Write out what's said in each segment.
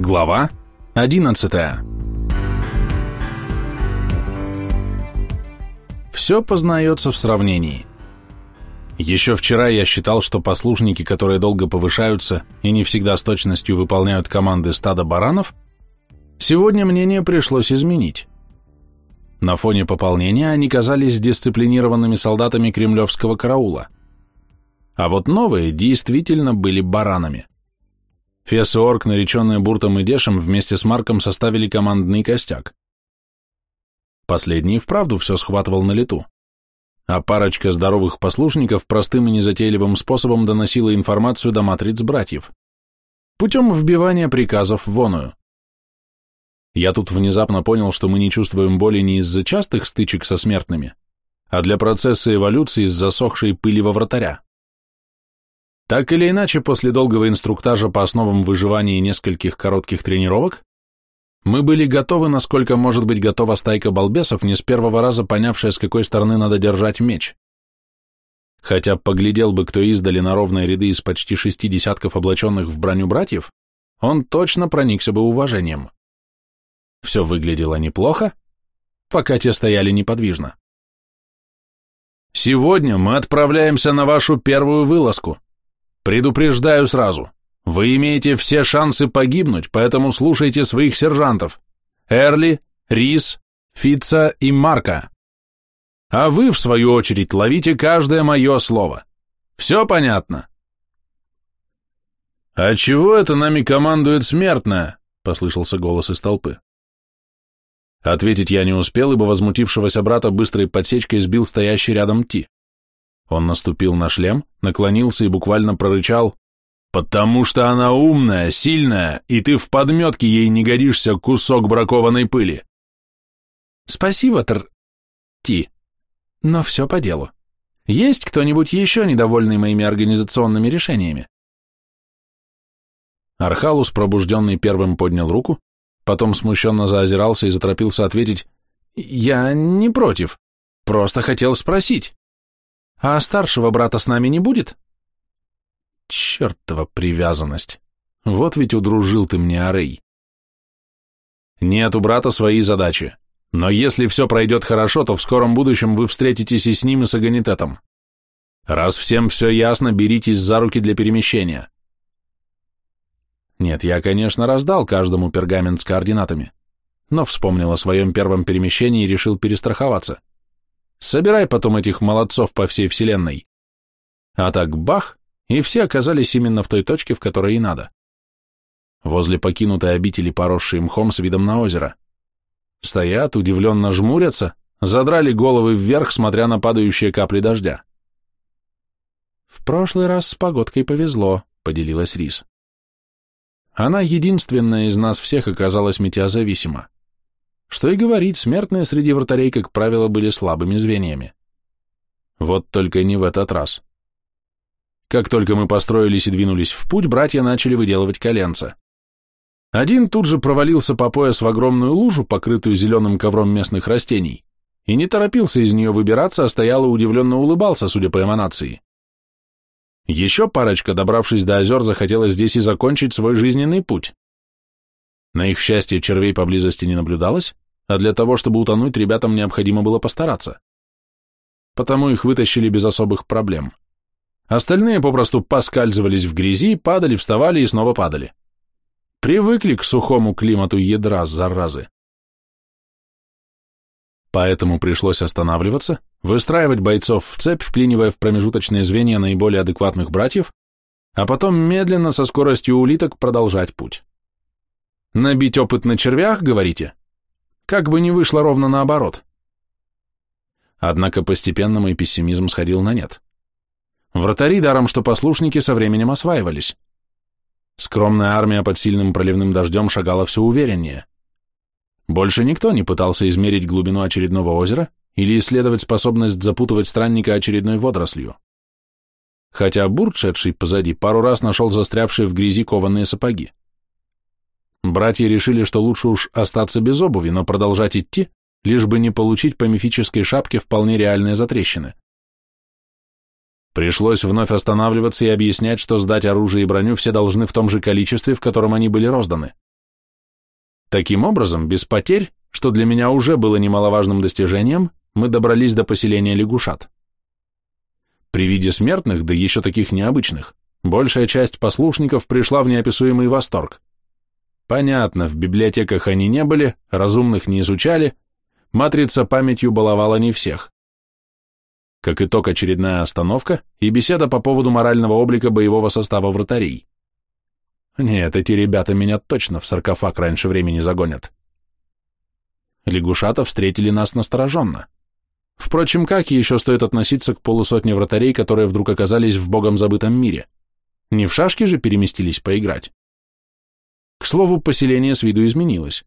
Глава 11 Все познается в сравнении. Еще вчера я считал, что послушники, которые долго повышаются и не всегда с точностью выполняют команды стада баранов, сегодня мнение пришлось изменить. На фоне пополнения они казались дисциплинированными солдатами кремлевского караула. А вот новые действительно были баранами. Фес и Орк, нареченные Буртом и Дешем, вместе с Марком составили командный костяк. Последний вправду все схватывал на лету а парочка здоровых послушников простым и незатейливым способом доносила информацию до матриц братьев, путем вбивания приказов в оную. Я тут внезапно понял, что мы не чувствуем боли не из-за частых стычек со смертными, а для процесса эволюции из засохшей пыли во вратаря. Так или иначе, после долгого инструктажа по основам выживания и нескольких коротких тренировок, мы были готовы, насколько может быть готова стайка балбесов, не с первого раза понявшая, с какой стороны надо держать меч. Хотя поглядел бы кто издали на ровные ряды из почти шести десятков облаченных в броню братьев, он точно проникся бы уважением. Все выглядело неплохо, пока те стояли неподвижно. «Сегодня мы отправляемся на вашу первую вылазку. Предупреждаю сразу, вы имеете все шансы погибнуть, поэтому слушайте своих сержантов. Эрли, Рис, Фитца и Марка. А вы, в свою очередь, ловите каждое мое слово. Все понятно? «А чего это нами командует смертная?» — послышался голос из толпы. Ответить я не успел, ибо возмутившегося брата быстрой подсечкой сбил стоящий рядом Ти. Он наступил на шлем, наклонился и буквально прорычал Потому что она умная, сильная, и ты в подметке ей не годишься, кусок бракованной пыли. Спасибо, Тр... Ти. Но все по делу. Есть кто-нибудь еще недовольный моими организационными решениями? Архалус, пробужденный первым, поднял руку, потом смущенно заозирался и заторопился ответить «Я не против, просто хотел спросить, а старшего брата с нами не будет?» Чертова привязанность. Вот ведь удружил ты мне, Арей. Нет у брата свои задачи. Но если все пройдет хорошо, то в скором будущем вы встретитесь и с ним, и с Аганитетом. Раз всем все ясно, беритесь за руки для перемещения. Нет, я, конечно, раздал каждому пергамент с координатами, но вспомнил о своем первом перемещении и решил перестраховаться. Собирай потом этих молодцов по всей вселенной. А так бах, и все оказались именно в той точке, в которой и надо. Возле покинутой обители, поросшей мхом с видом на озеро. Стоят, удивленно жмурятся, задрали головы вверх, смотря на падающие капли дождя. «В прошлый раз с погодкой повезло», — поделилась Рис. Она единственная из нас всех оказалась метеозависима. Что и говорить, смертные среди вратарей, как правило, были слабыми звеньями. Вот только не в этот раз. Как только мы построились и двинулись в путь, братья начали выделывать коленца. Один тут же провалился по пояс в огромную лужу, покрытую зеленым ковром местных растений, и не торопился из нее выбираться, а стоял и удивленно улыбался, судя по эманации. Еще парочка, добравшись до озер, захотела здесь и закончить свой жизненный путь. На их счастье червей поблизости не наблюдалось, а для того, чтобы утонуть, ребятам необходимо было постараться. Потому их вытащили без особых проблем. Остальные попросту поскальзывались в грязи, падали, вставали и снова падали. Привыкли к сухому климату ядра, заразы. Поэтому пришлось останавливаться, выстраивать бойцов в цепь, вклинивая в промежуточные звенья наиболее адекватных братьев, а потом медленно со скоростью улиток продолжать путь. Набить опыт на червях, говорите? Как бы не вышло ровно наоборот. Однако постепенно мой пессимизм сходил на нет. Вратари, даром что послушники, со временем осваивались. Скромная армия под сильным проливным дождем шагала все увереннее. Больше никто не пытался измерить глубину очередного озера или исследовать способность запутывать странника очередной водорослью. Хотя Бурт, позади, пару раз нашел застрявшие в грязи кованые сапоги. Братья решили, что лучше уж остаться без обуви, но продолжать идти, лишь бы не получить по мифической шапке вполне реальные затрещины. Пришлось вновь останавливаться и объяснять, что сдать оружие и броню все должны в том же количестве, в котором они были розданы. Таким образом, без потерь, что для меня уже было немаловажным достижением, мы добрались до поселения лягушат. При виде смертных, да еще таких необычных, большая часть послушников пришла в неописуемый восторг. Понятно, в библиотеках они не были, разумных не изучали, матрица памятью баловала не всех. Как итог, очередная остановка и беседа по поводу морального облика боевого состава вратарей. Нет, эти ребята меня точно в саркофаг раньше времени загонят. Лягушата встретили нас настороженно. Впрочем, как еще стоит относиться к полусотне вратарей, которые вдруг оказались в богом забытом мире? Не в шашки же переместились поиграть? К слову, поселение с виду изменилось.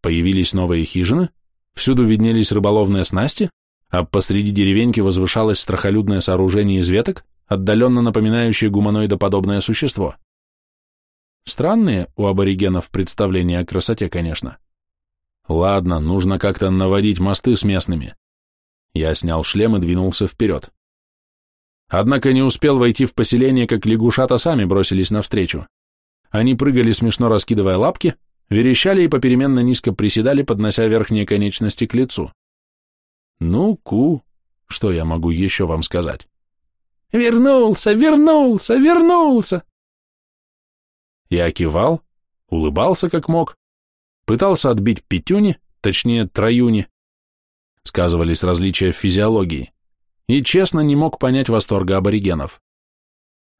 Появились новые хижины, всюду виднелись рыболовные снасти, а посреди деревеньки возвышалось страхолюдное сооружение из веток, отдаленно напоминающее гуманоидоподобное существо. Странные у аборигенов представления о красоте, конечно. Ладно, нужно как-то наводить мосты с местными. Я снял шлем и двинулся вперед. Однако не успел войти в поселение, как лягушата сами бросились навстречу. Они прыгали, смешно раскидывая лапки, верещали и попеременно низко приседали, поднося верхние конечности к лицу. Ну, ку, что я могу еще вам сказать? «Вернулся, вернулся, вернулся!» Я кивал, улыбался как мог, пытался отбить пятюни, точнее троюни, сказывались различия в физиологии, и честно не мог понять восторга аборигенов.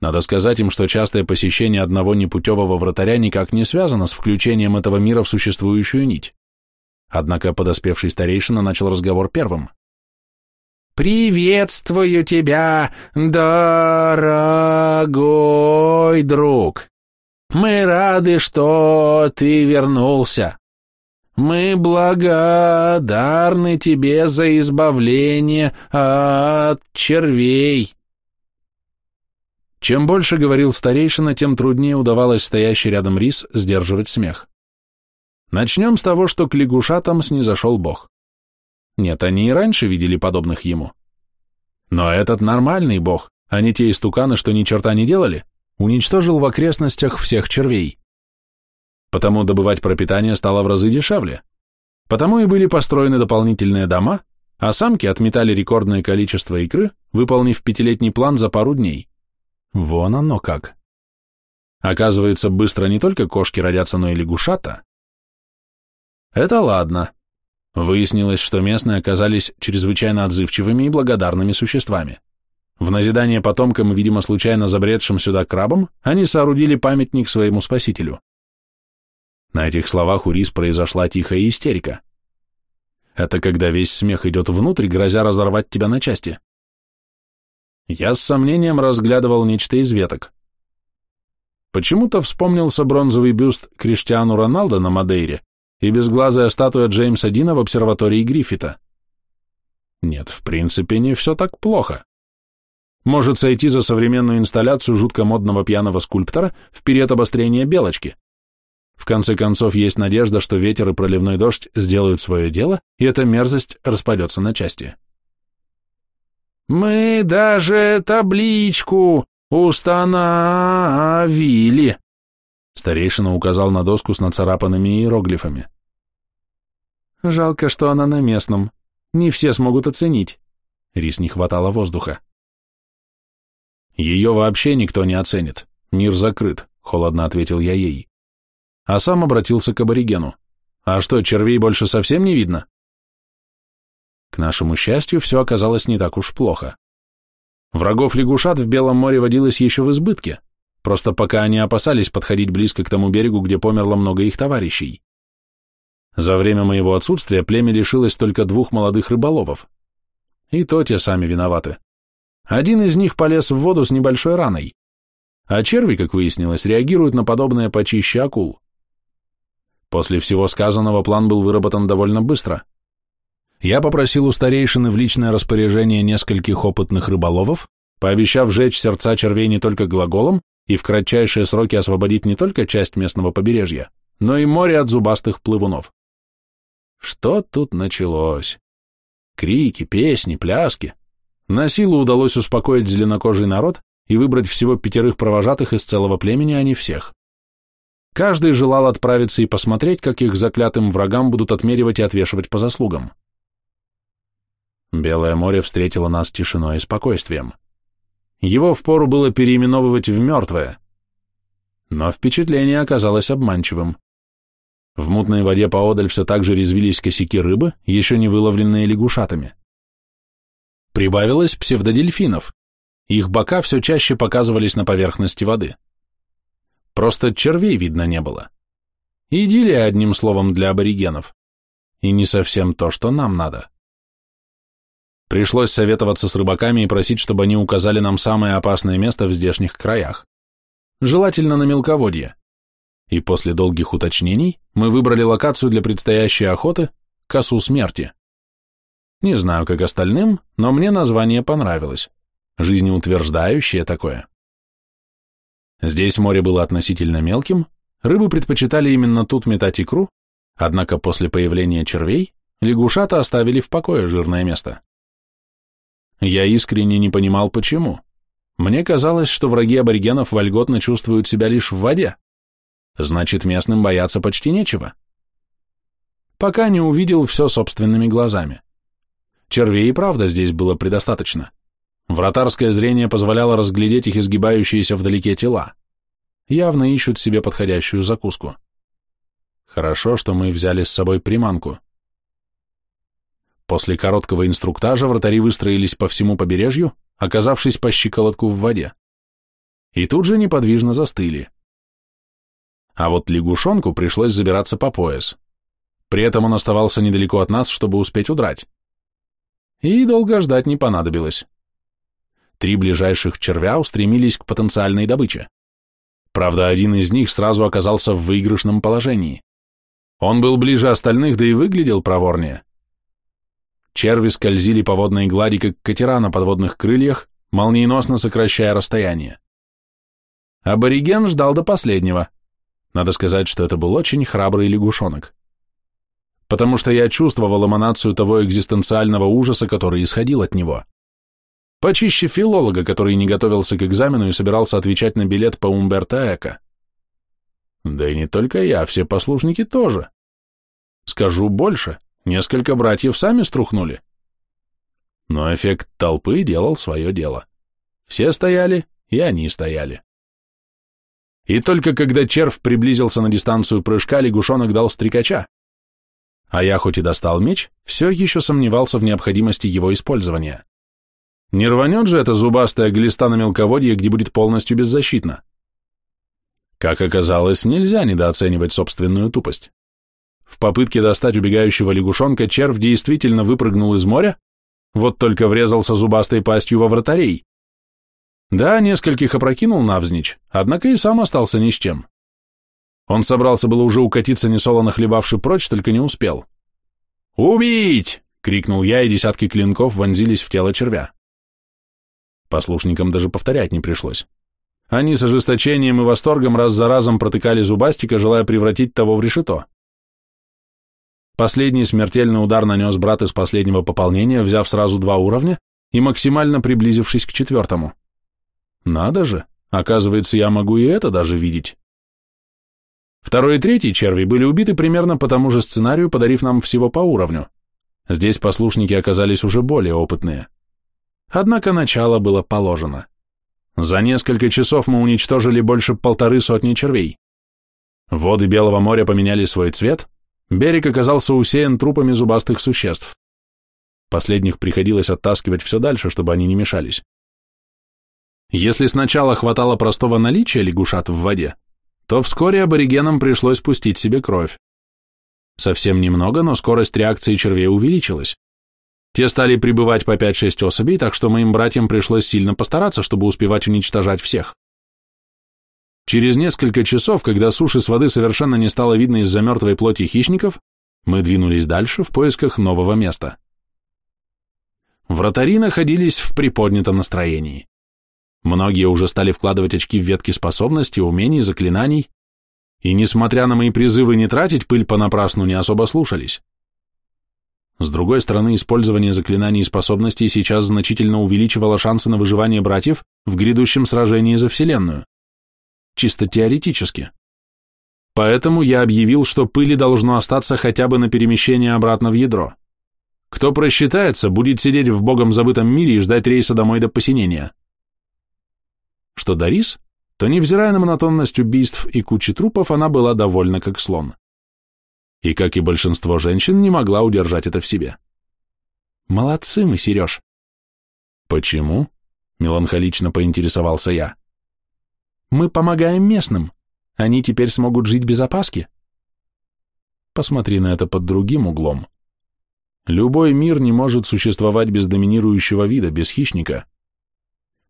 Надо сказать им, что частое посещение одного непутевого вратаря никак не связано с включением этого мира в существующую нить. Однако подоспевший старейшина начал разговор первым. «Приветствую тебя, дорогой друг! Мы рады, что ты вернулся. Мы благодарны тебе за избавление от червей. Чем больше говорил старейшина, тем труднее удавалось стоящий рядом рис сдерживать смех. Начнем с того, что к лягушатам снизошел бог. Нет, они и раньше видели подобных ему. Но этот нормальный бог, а не те истуканы, что ни черта не делали, уничтожил в окрестностях всех червей. Потому добывать пропитание стало в разы дешевле. Потому и были построены дополнительные дома, а самки отметали рекордное количество икры, выполнив пятилетний план за пару дней. Вон оно как. Оказывается, быстро не только кошки родятся, но и лягушата. Это ладно. Выяснилось, что местные оказались чрезвычайно отзывчивыми и благодарными существами. В назидание потомкам, видимо, случайно забредшим сюда крабам, они соорудили памятник своему спасителю. На этих словах у Рис произошла тихая истерика. Это когда весь смех идет внутрь, грозя разорвать тебя на части. Я с сомнением разглядывал нечто из веток. Почему-то вспомнился бронзовый бюст Криштиану Роналдо на Мадейре и безглазая статуя Джеймса Дина в обсерватории Гриффита. Нет, в принципе, не все так плохо может сойти за современную инсталляцию жутко модного пьяного скульптора в период обострения белочки. В конце концов, есть надежда, что ветер и проливной дождь сделают свое дело, и эта мерзость распадется на части. «Мы даже табличку установили», Старейшина указал на доску с нацарапанными иероглифами. «Жалко, что она на местном. Не все смогут оценить». Рис не хватало воздуха. Ее вообще никто не оценит. Мир закрыт, холодно ответил я ей. А сам обратился к аборигену. А что, червей больше совсем не видно? К нашему счастью, все оказалось не так уж плохо. Врагов лягушат в Белом море водилось еще в избытке, просто пока они опасались подходить близко к тому берегу, где померло много их товарищей. За время моего отсутствия племя лишилось только двух молодых рыболовов. И то те сами виноваты. Один из них полез в воду с небольшой раной, а черви, как выяснилось, реагируют на подобное почище акул. После всего сказанного план был выработан довольно быстро. Я попросил у старейшины в личное распоряжение нескольких опытных рыболовов, пообещав сжечь сердца червей не только глаголом и в кратчайшие сроки освободить не только часть местного побережья, но и море от зубастых плывунов. Что тут началось? Крики, песни, пляски. На силу удалось успокоить зеленокожий народ и выбрать всего пятерых провожатых из целого племени, а не всех. Каждый желал отправиться и посмотреть, как их заклятым врагам будут отмеривать и отвешивать по заслугам. Белое море встретило нас тишиной и спокойствием. Его впору было переименовывать в мертвое. Но впечатление оказалось обманчивым. В мутной воде поодаль все так же резвились косяки рыбы, еще не выловленные лягушатами. Прибавилось псевдодельфинов. Их бока все чаще показывались на поверхности воды. Просто червей видно не было. Идиллия, одним словом, для аборигенов. И не совсем то, что нам надо. Пришлось советоваться с рыбаками и просить, чтобы они указали нам самое опасное место в здешних краях. Желательно на мелководье. И после долгих уточнений мы выбрали локацию для предстоящей охоты – косу смерти. Не знаю, как остальным, но мне название понравилось. Жизнеутверждающее такое. Здесь море было относительно мелким, рыбы предпочитали именно тут метать икру, однако после появления червей лягушата оставили в покое жирное место. Я искренне не понимал, почему. Мне казалось, что враги аборигенов вольготно чувствуют себя лишь в воде. Значит, местным бояться почти нечего. Пока не увидел все собственными глазами. Червей и правда здесь было предостаточно. Вратарское зрение позволяло разглядеть их изгибающиеся вдалеке тела. Явно ищут себе подходящую закуску. Хорошо, что мы взяли с собой приманку. После короткого инструктажа вратари выстроились по всему побережью, оказавшись по щиколотку в воде. И тут же неподвижно застыли. А вот лягушонку пришлось забираться по пояс. При этом он оставался недалеко от нас, чтобы успеть удрать. И долго ждать не понадобилось. Три ближайших червя устремились к потенциальной добыче. Правда, один из них сразу оказался в выигрышном положении. Он был ближе остальных, да и выглядел проворнее. Черви скользили по водной глади, как катера на подводных крыльях, молниеносно сокращая расстояние. Абориген ждал до последнего. Надо сказать, что это был очень храбрый лягушонок. Потому что я чувствовал эманацию того экзистенциального ужаса, который исходил от него. Почище филолога, который не готовился к экзамену и собирался отвечать на билет по Умберто Эко. Да и не только я, все послушники тоже. Скажу больше, несколько братьев сами струхнули. Но эффект толпы делал свое дело. Все стояли, и они стояли. И только когда червь приблизился на дистанцию прыжка, лягушонок дал стрекача. А я хоть и достал меч, все еще сомневался в необходимости его использования. Не рванет же эта зубастая глиста на мелководье, где будет полностью беззащитна. Как оказалось, нельзя недооценивать собственную тупость. В попытке достать убегающего лягушонка червь действительно выпрыгнул из моря, вот только врезался зубастой пастью во вратарей. Да, нескольких опрокинул навзничь, однако и сам остался ни с чем. Он собрался было уже укатиться, несолоно хлебавший прочь, только не успел. «Убить!» — крикнул я, и десятки клинков вонзились в тело червя. Послушникам даже повторять не пришлось. Они с ожесточением и восторгом раз за разом протыкали зубастика, желая превратить того в решето. Последний смертельный удар нанес брат из последнего пополнения, взяв сразу два уровня и максимально приблизившись к четвертому. Надо же, оказывается, я могу и это даже видеть. Второй и третий черви были убиты примерно по тому же сценарию, подарив нам всего по уровню. Здесь послушники оказались уже более опытные. Однако начало было положено. За несколько часов мы уничтожили больше полторы сотни червей. Воды Белого моря поменяли свой цвет, берег оказался усеян трупами зубастых существ. Последних приходилось оттаскивать все дальше, чтобы они не мешались. Если сначала хватало простого наличия лягушат в воде, то вскоре аборигенам пришлось пустить себе кровь. Совсем немного, но скорость реакции червей увеличилась. Те стали прибывать по 5-6 особей, так что моим братьям пришлось сильно постараться, чтобы успевать уничтожать всех. Через несколько часов, когда суши с воды совершенно не стало видно из-за мертвой плоти хищников, мы двинулись дальше в поисках нового места. Вратари находились в приподнятом настроении. Многие уже стали вкладывать очки в ветки способностей, умений, заклинаний, и, несмотря на мои призывы не тратить пыль понапрасну, не особо слушались. С другой стороны, использование заклинаний и способностей сейчас значительно увеличивало шансы на выживание братьев в грядущем сражении за Вселенную. Чисто теоретически. Поэтому я объявил, что пыли должно остаться хотя бы на перемещение обратно в ядро. Кто просчитается, будет сидеть в богом забытом мире и ждать рейса домой до посинения. Что до Рис, то, невзирая на монотонность убийств и кучи трупов, она была довольна как слон. И, как и большинство женщин, не могла удержать это в себе. «Молодцы мы, Сереж!» «Почему?» — меланхолично поинтересовался я. «Мы помогаем местным. Они теперь смогут жить без опаски». Посмотри на это под другим углом. Любой мир не может существовать без доминирующего вида, без хищника.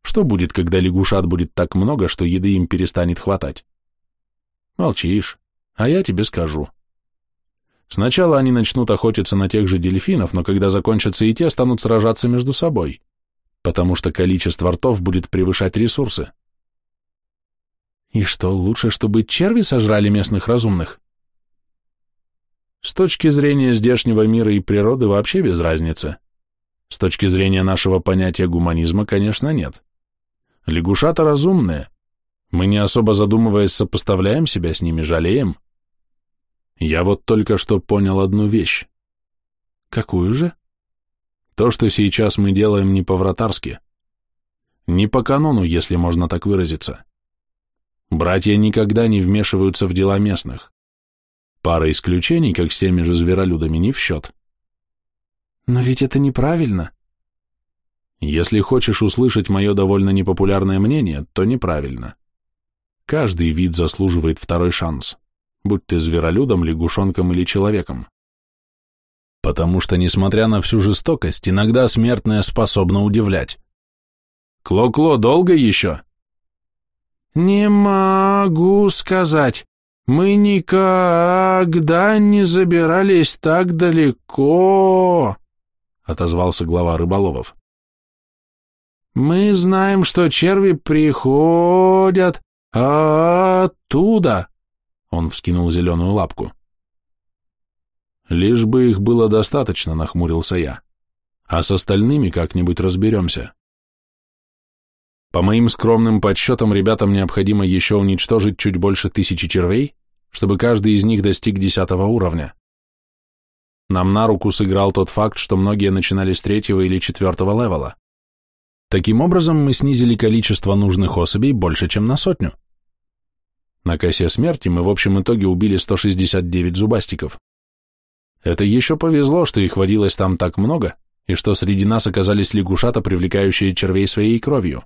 Что будет, когда лягушат будет так много, что еды им перестанет хватать? Молчишь, а я тебе скажу. Сначала они начнут охотиться на тех же дельфинов, но когда закончатся и те, станут сражаться между собой, потому что количество ртов будет превышать ресурсы. И что, лучше, чтобы черви сожрали местных разумных? С точки зрения здешнего мира и природы вообще без разницы. С точки зрения нашего понятия гуманизма, конечно, нет. Лягушата разумные. Мы не особо задумываясь сопоставляем себя с ними, жалеем. Я вот только что понял одну вещь. Какую же? То, что сейчас мы делаем не по-вратарски. Не по канону, если можно так выразиться. Братья никогда не вмешиваются в дела местных. Пара исключений, как с теми же зверолюдами, не в счет. Но ведь это неправильно. Если хочешь услышать мое довольно непопулярное мнение, то неправильно. Каждый вид заслуживает второй шанс, будь ты зверолюдом, лягушонком или человеком. Потому что, несмотря на всю жестокость, иногда смертное способно удивлять. Кло-кло, долго еще? Не могу сказать. Мы никогда не забирались так далеко, отозвался глава рыболовов. Мы знаем, что черви приходят оттуда. Он вскинул зеленую лапку. Лишь бы их было достаточно, нахмурился я. А с остальными как-нибудь разберемся. По моим скромным подсчетам, ребятам необходимо еще уничтожить чуть больше тысячи червей, чтобы каждый из них достиг десятого уровня. Нам на руку сыграл тот факт, что многие начинали с третьего или четвертого левела. Таким образом, мы снизили количество нужных особей больше, чем на сотню. На косе смерти мы в общем итоге убили 169 зубастиков. Это еще повезло, что их водилось там так много, и что среди нас оказались лягушата, привлекающие червей своей кровью.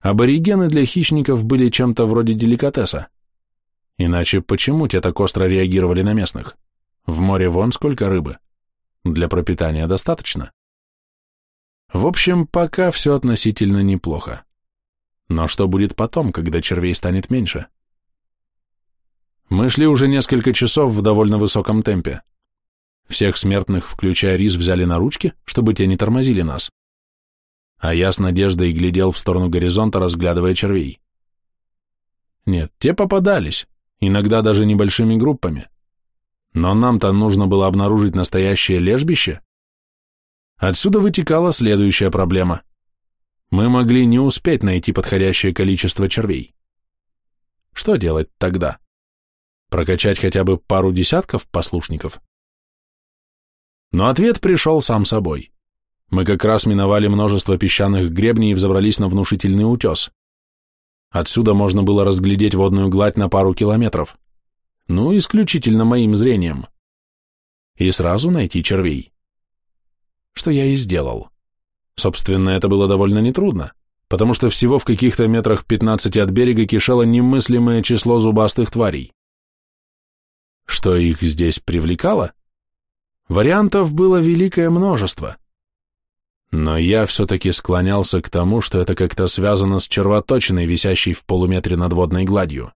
Аборигены для хищников были чем-то вроде деликатеса. Иначе почему те так остро реагировали на местных? В море вон сколько рыбы. Для пропитания достаточно. В общем, пока все относительно неплохо. Но что будет потом, когда червей станет меньше? Мы шли уже несколько часов в довольно высоком темпе. Всех смертных, включая рис, взяли на ручки, чтобы те не тормозили нас а я с надеждой глядел в сторону горизонта, разглядывая червей. Нет, те попадались, иногда даже небольшими группами. Но нам-то нужно было обнаружить настоящее лежбище. Отсюда вытекала следующая проблема. Мы могли не успеть найти подходящее количество червей. Что делать тогда? Прокачать хотя бы пару десятков послушников? Но ответ пришел сам собой. Мы как раз миновали множество песчаных гребней и взобрались на внушительный утес. Отсюда можно было разглядеть водную гладь на пару километров. Ну, исключительно моим зрением. И сразу найти червей. Что я и сделал. Собственно, это было довольно нетрудно, потому что всего в каких-то метрах 15 от берега кишело немыслимое число зубастых тварей. Что их здесь привлекало? Вариантов было великое множество. Но я все-таки склонялся к тому, что это как-то связано с червоточиной, висящей в полуметре над водной гладью.